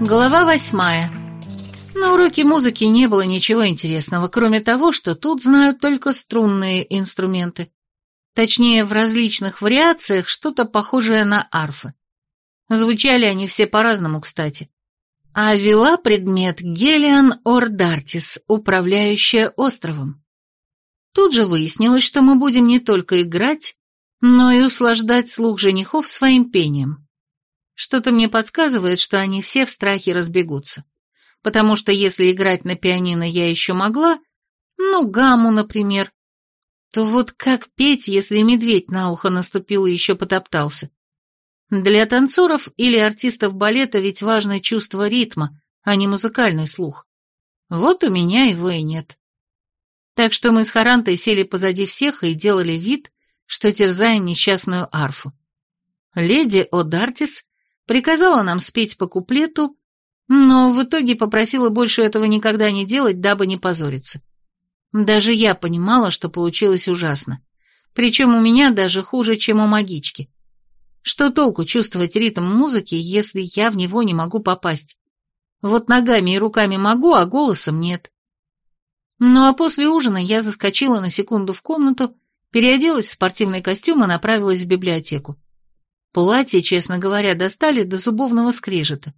Глава восьмая. На уроке музыки не было ничего интересного, кроме того, что тут знают только струнные инструменты. Точнее, в различных вариациях что-то похожее на арфы. Звучали они все по-разному, кстати. А вела предмет Гелиан Ордартис, управляющая островом. Тут же выяснилось, что мы будем не только играть, но и услаждать слух женихов своим пением. Что-то мне подсказывает, что они все в страхе разбегутся. Потому что если играть на пианино я еще могла, ну, гамму, например, то вот как петь, если медведь на ухо наступил и еще потоптался? Для танцоров или артистов балета ведь важно чувство ритма, а не музыкальный слух. Вот у меня его и нет. Так что мы с Харантой сели позади всех и делали вид, что терзаем несчастную арфу. Леди О'Дартис приказала нам спеть по куплету, но в итоге попросила больше этого никогда не делать, дабы не позориться. Даже я понимала, что получилось ужасно. Причем у меня даже хуже, чем у магички. Что толку чувствовать ритм музыки, если я в него не могу попасть? Вот ногами и руками могу, а голосом нет. Ну а после ужина я заскочила на секунду в комнату, переоделась в спортивный костюм и направилась в библиотеку. Платье, честно говоря, достали до зубовного скрежета.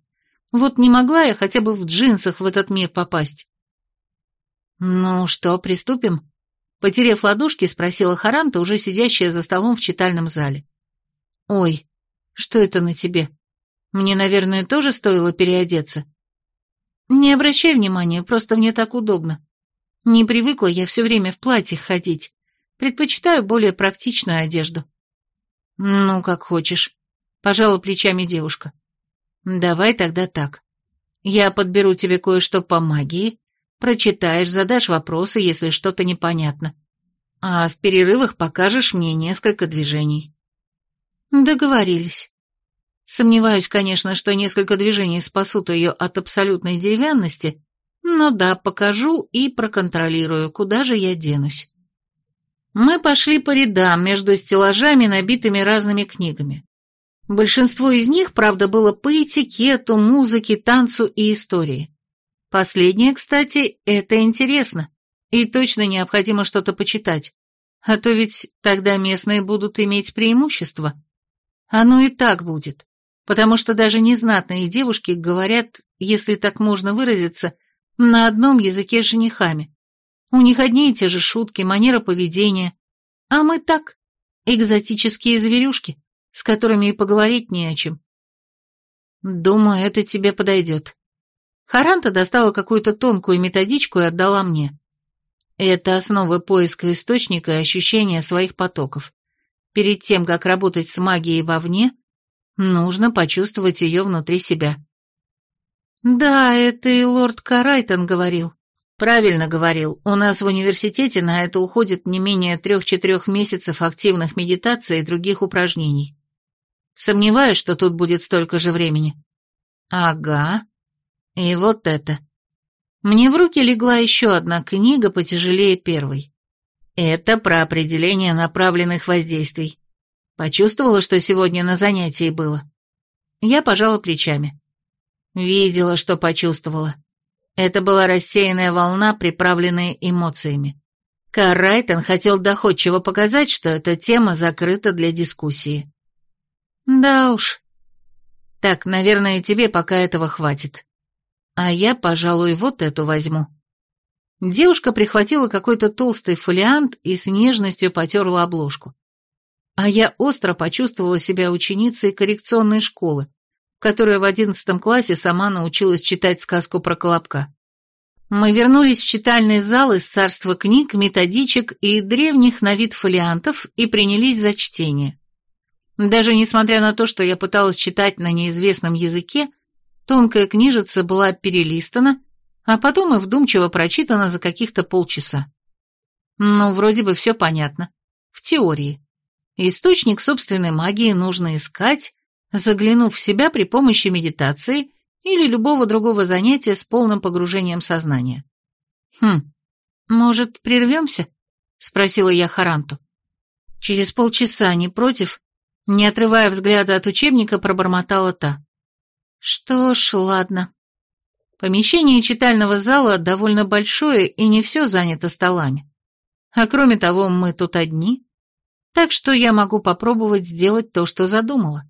Вот не могла я хотя бы в джинсах в этот мир попасть. «Ну что, приступим?» Потерев ладошки, спросила Харанта, уже сидящая за столом в читальном зале. «Ой, что это на тебе? Мне, наверное, тоже стоило переодеться?» «Не обращай внимания, просто мне так удобно. Не привыкла я все время в платьях ходить. Предпочитаю более практичную одежду». «Ну, как хочешь», — пожала плечами девушка. «Давай тогда так. Я подберу тебе кое-что по магии, прочитаешь, задашь вопросы, если что-то непонятно. А в перерывах покажешь мне несколько движений». «Договорились». Сомневаюсь, конечно, что несколько движений спасут ее от абсолютной деревянности, но да, покажу и проконтролирую, куда же я денусь. Мы пошли по рядам между стеллажами, набитыми разными книгами. Большинство из них, правда, было по этикету, музыке, танцу и истории. Последнее, кстати, это интересно. И точно необходимо что-то почитать. А то ведь тогда местные будут иметь преимущество. Оно и так будет. Потому что даже незнатные девушки говорят, если так можно выразиться, на одном языке с женихами. У них одни и те же шутки, манера поведения. А мы так, экзотические зверюшки, с которыми и поговорить не о чем. Думаю, это тебе подойдет. Харанта достала какую-то тонкую методичку и отдала мне. Это основа поиска источника и ощущения своих потоков. Перед тем, как работать с магией вовне, нужно почувствовать ее внутри себя. Да, это и лорд Карайтон говорил. Правильно говорил, у нас в университете на это уходит не менее трех-четырех месяцев активных медитаций и других упражнений. Сомневаюсь, что тут будет столько же времени. Ага. И вот это. Мне в руки легла еще одна книга потяжелее первой. Это про определение направленных воздействий. Почувствовала, что сегодня на занятии было. Я пожала плечами. Видела, что почувствовала. Это была рассеянная волна, приправленная эмоциями. Каррайтон хотел доходчиво показать, что эта тема закрыта для дискуссии. Да уж. Так, наверное, тебе пока этого хватит. А я, пожалуй, вот эту возьму. Девушка прихватила какой-то толстый фолиант и с нежностью потерла обложку. А я остро почувствовала себя ученицей коррекционной школы, которая в одиннадцатом классе сама научилась читать сказку про Колобка. Мы вернулись в читальный зал из царства книг, методичек и древних на вид фолиантов и принялись за чтение. Даже несмотря на то, что я пыталась читать на неизвестном языке, тонкая книжица была перелистана, а потом и вдумчиво прочитана за каких-то полчаса. Ну, вроде бы все понятно. В теории. Источник собственной магии нужно искать, заглянув в себя при помощи медитации или любого другого занятия с полным погружением сознания. «Хм, может, прервемся?» — спросила я Харанту. «Через полчаса, не против?» Не отрывая взгляда от учебника, пробормотала та. Что ж, ладно. Помещение читального зала довольно большое и не все занято столами. А кроме того, мы тут одни, так что я могу попробовать сделать то, что задумала.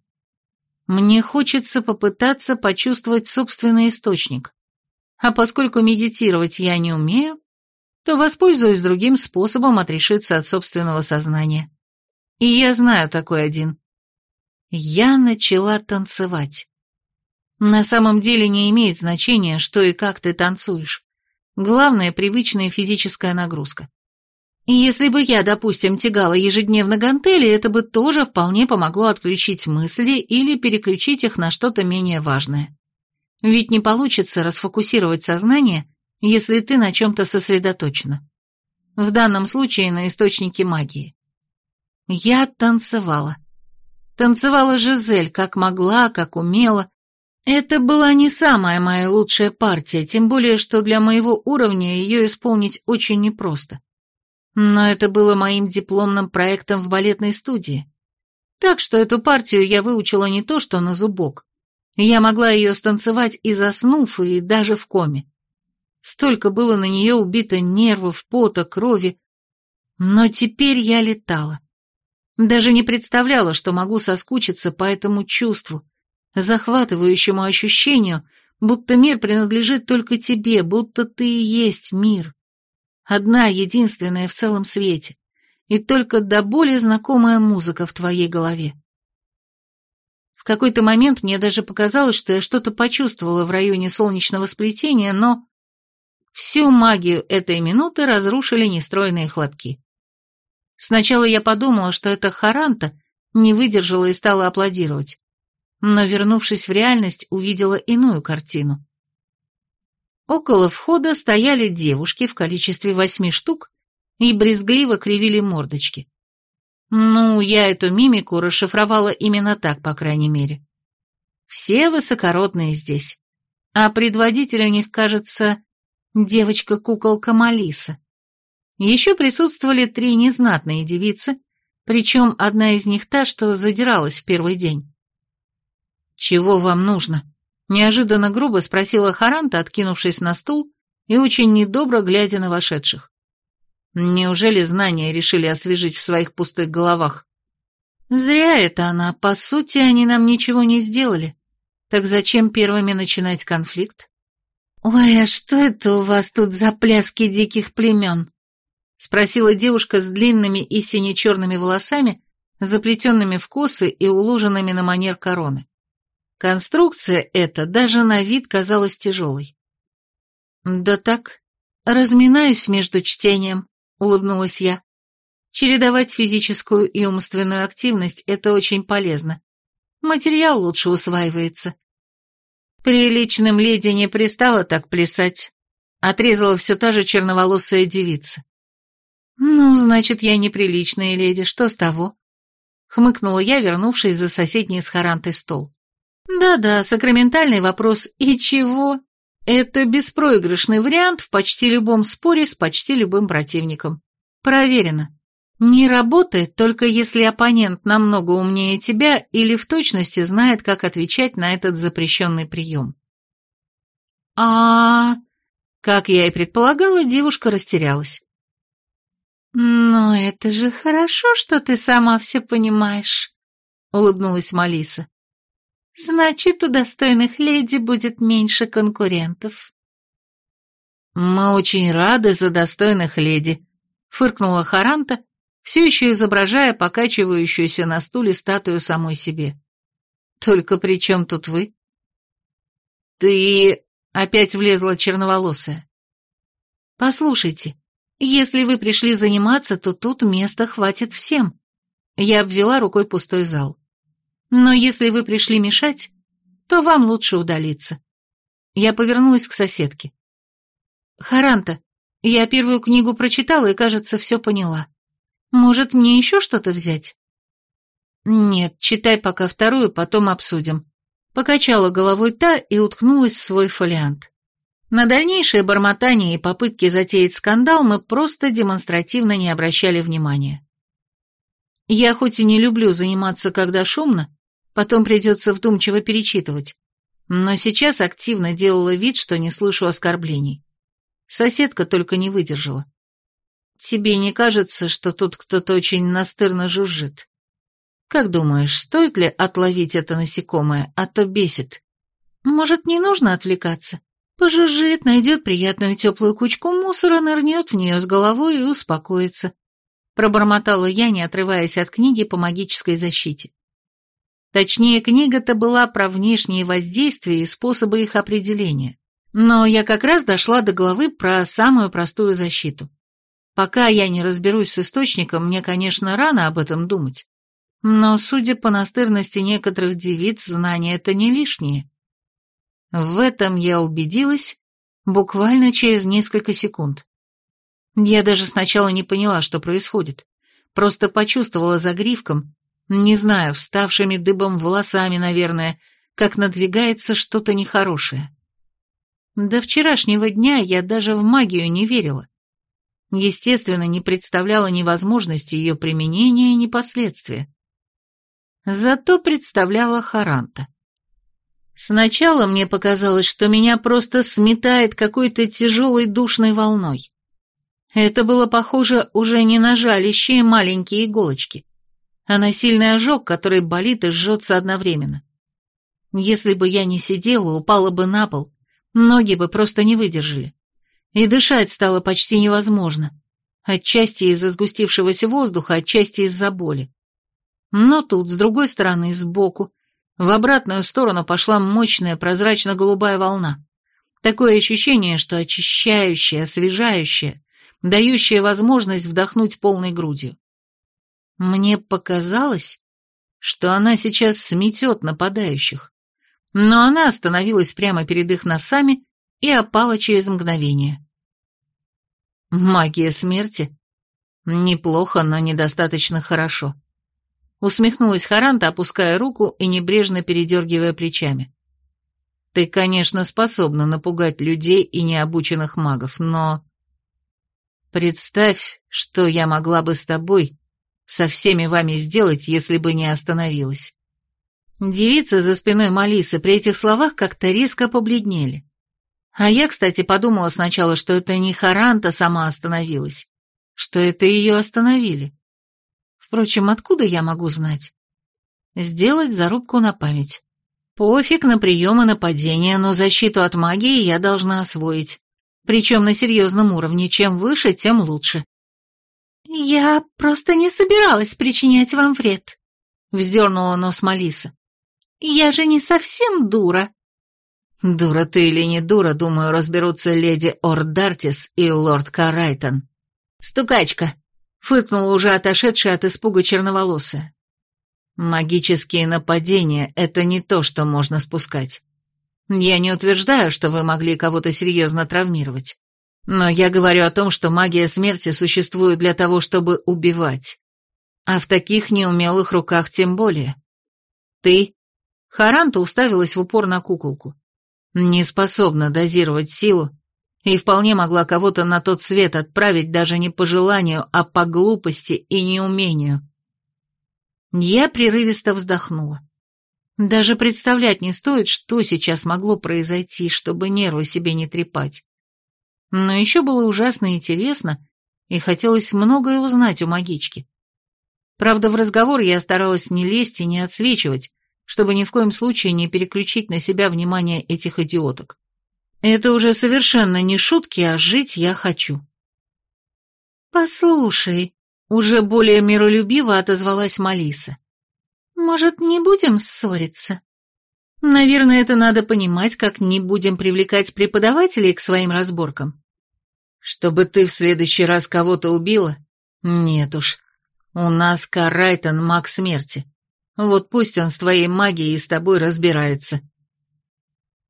Мне хочется попытаться почувствовать собственный источник. А поскольку медитировать я не умею, то воспользуюсь другим способом отрешиться от собственного сознания. И я знаю такой один. Я начала танцевать. На самом деле не имеет значения, что и как ты танцуешь. Главное – привычная физическая нагрузка. Если бы я, допустим, тягала ежедневно гантели, это бы тоже вполне помогло отключить мысли или переключить их на что-то менее важное. Ведь не получится расфокусировать сознание, если ты на чем-то сосредоточена. В данном случае на источнике магии. Я танцевала. Танцевала Жизель, как могла, как умела. Это была не самая моя лучшая партия, тем более, что для моего уровня ее исполнить очень непросто. Но это было моим дипломным проектом в балетной студии. Так что эту партию я выучила не то что на зубок. Я могла ее станцевать и заснув, и даже в коме. Столько было на нее убито нервов, пота, крови. Но теперь я летала. Даже не представляла, что могу соскучиться по этому чувству, захватывающему ощущению, будто мир принадлежит только тебе, будто ты и есть мир. Одна, единственная в целом свете. И только до боли знакомая музыка в твоей голове. В какой-то момент мне даже показалось, что я что-то почувствовала в районе солнечного сплетения, но... Всю магию этой минуты разрушили нестроенные хлопки. Сначала я подумала, что это Харанта не выдержала и стала аплодировать. Но, вернувшись в реальность, увидела иную картину. Около входа стояли девушки в количестве восьми штук и брезгливо кривили мордочки. Ну, я эту мимику расшифровала именно так, по крайней мере. Все высокородные здесь, а предводитель у них, кажется, девочка-куколка Малиса. Еще присутствовали три незнатные девицы, причем одна из них та, что задиралась в первый день. «Чего вам нужно?» Неожиданно грубо спросила Харанта, откинувшись на стул и очень недобро глядя на вошедших. Неужели знания решили освежить в своих пустых головах? Зря это она, по сути, они нам ничего не сделали. Так зачем первыми начинать конфликт? «Ой, а что это у вас тут за пляски диких племен?» Спросила девушка с длинными и сине-черными волосами, заплетенными в косы и уложенными на манер короны. Конструкция эта даже на вид казалась тяжелой. «Да так, разминаюсь между чтением», — улыбнулась я. «Чередовать физическую и умственную активность — это очень полезно. Материал лучше усваивается». Приличным леди не пристало так плясать, отрезала все та же черноволосая девица. «Ну, значит, я неприличная леди, что с того?» Хмыкнула я, вернувшись за соседний с Харантой стол. Да-да, сакраментальный вопрос «и чего?» Это беспроигрышный вариант в почти любом споре с почти любым противником. Проверено. Не работает только если оппонент намного умнее тебя или в точности знает, как отвечать на этот запрещенный прием. А, как я и предполагала, девушка растерялась. «Но это же хорошо, что ты сама все понимаешь», — улыбнулась Малиса. Значит, у достойных леди будет меньше конкурентов. Мы очень рады за достойных леди, фыркнула Харанта, все еще изображая покачивающуюся на стуле статую самой себе. Только при чем тут вы? Ты... Опять влезла черноволосая. Послушайте, если вы пришли заниматься, то тут места хватит всем. Я обвела рукой пустой зал. Но если вы пришли мешать, то вам лучше удалиться. Я повернулась к соседке. Харанта, я первую книгу прочитала и, кажется, все поняла. Может, мне еще что-то взять? Нет, читай пока вторую, потом обсудим. Покачала головой та и уткнулась в свой фолиант. На дальнейшее бормотание и попытки затеять скандал мы просто демонстративно не обращали внимания. Я хоть и не люблю заниматься, когда шумно, Потом придется вдумчиво перечитывать. но сейчас активно делала вид, что не слышу оскорблений. Соседка только не выдержала. «Тебе не кажется, что тут кто-то очень настырно жужжит? Как думаешь, стоит ли отловить это насекомое, а то бесит? Может, не нужно отвлекаться? Пожужжит, найдет приятную теплую кучку мусора, нырнет в нее с головой и успокоится. Пробормотала я, не отрываясь от книги по магической защите. Точнее, книга-то была про внешние воздействия и способы их определения. Но я как раз дошла до главы про самую простую защиту. Пока я не разберусь с источником, мне, конечно, рано об этом думать. Но, судя по настырности некоторых девиц, знания это не лишние. В этом я убедилась буквально через несколько секунд. Я даже сначала не поняла, что происходит. Просто почувствовала за гривком, не знаю, вставшими дыбом волосами, наверное, как надвигается что-то нехорошее. До вчерашнего дня я даже в магию не верила. Естественно, не представляла ни возможности ее применения, ни последствия. Зато представляла Харанта. Сначала мне показалось, что меня просто сметает какой-то тяжелой душной волной. Это было похоже уже не на жалящие маленькие иголочки, а на сильный ожог, который болит и жжется одновременно. Если бы я не сидела, упала бы на пол, ноги бы просто не выдержали. И дышать стало почти невозможно, отчасти из-за сгустившегося воздуха, отчасти из-за боли. Но тут, с другой стороны, сбоку, в обратную сторону пошла мощная прозрачно-голубая волна. Такое ощущение, что очищающая, освежающая, дающая возможность вдохнуть полной грудью. Мне показалось, что она сейчас сметет нападающих, но она остановилась прямо перед их носами и опала через мгновение. Магия смерти? Неплохо, но недостаточно хорошо. Усмехнулась Харанта, опуская руку и небрежно передергивая плечами. Ты, конечно, способна напугать людей и необученных магов, но... Представь, что я могла бы с тобой, со всеми вами сделать, если бы не остановилась. Девицы за спиной Малисы при этих словах как-то резко побледнели. А я, кстати, подумала сначала, что это не Харанта сама остановилась, что это ее остановили. Впрочем, откуда я могу знать? Сделать зарубку на память. Пофиг на приемы нападения, но защиту от магии я должна освоить. Причем на серьезном уровне. Чем выше, тем лучше. «Я просто не собиралась причинять вам вред», — вздернула нос Малиса. «Я же не совсем дура». «Дура ты или не дура, думаю, разберутся леди Ордартис и лорд Карайтон». «Стукачка», фыркнула уже отошедшая от испуга черноволосая. Магические нападения — это не то, что можно спускать. Я не утверждаю, что вы могли кого-то серьезно травмировать. Но я говорю о том, что магия смерти существует для того, чтобы убивать. А в таких неумелых руках тем более. Ты, Харанта уставилась в упор на куколку, не способна дозировать силу и вполне могла кого-то на тот свет отправить даже не по желанию, а по глупости и неумению. Я прерывисто вздохнула. Даже представлять не стоит, что сейчас могло произойти, чтобы нервы себе не трепать. Но еще было ужасно интересно, и хотелось многое узнать у магички. Правда, в разговор я старалась не лезть и не отсвечивать, чтобы ни в коем случае не переключить на себя внимание этих идиоток. Это уже совершенно не шутки, а жить я хочу. «Послушай», — уже более миролюбиво отозвалась Малиса, «может, не будем ссориться?» Наверное, это надо понимать, как не будем привлекать преподавателей к своим разборкам. Чтобы ты в следующий раз кого-то убила? Нет уж. У нас Карайтон маг смерти. Вот пусть он с твоей магией и с тобой разбирается.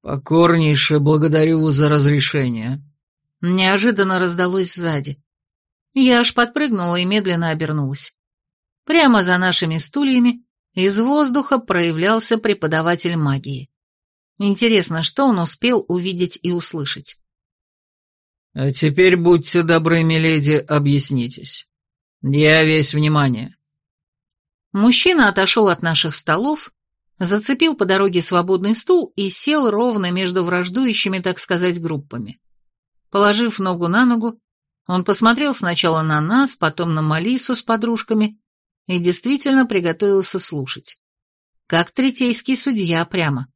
«Покорнейше благодарю за разрешение». Неожиданно раздалось сзади. Я аж подпрыгнула и медленно обернулась. Прямо за нашими стульями из воздуха проявлялся преподаватель магии. Интересно, что он успел увидеть и услышать. «А теперь будьте добры, миледи, объяснитесь. Я весь внимание». Мужчина отошел от наших столов, Зацепил по дороге свободный стул и сел ровно между враждующими, так сказать, группами. Положив ногу на ногу, он посмотрел сначала на нас, потом на Малису с подружками и действительно приготовился слушать. Как третейский судья прямо.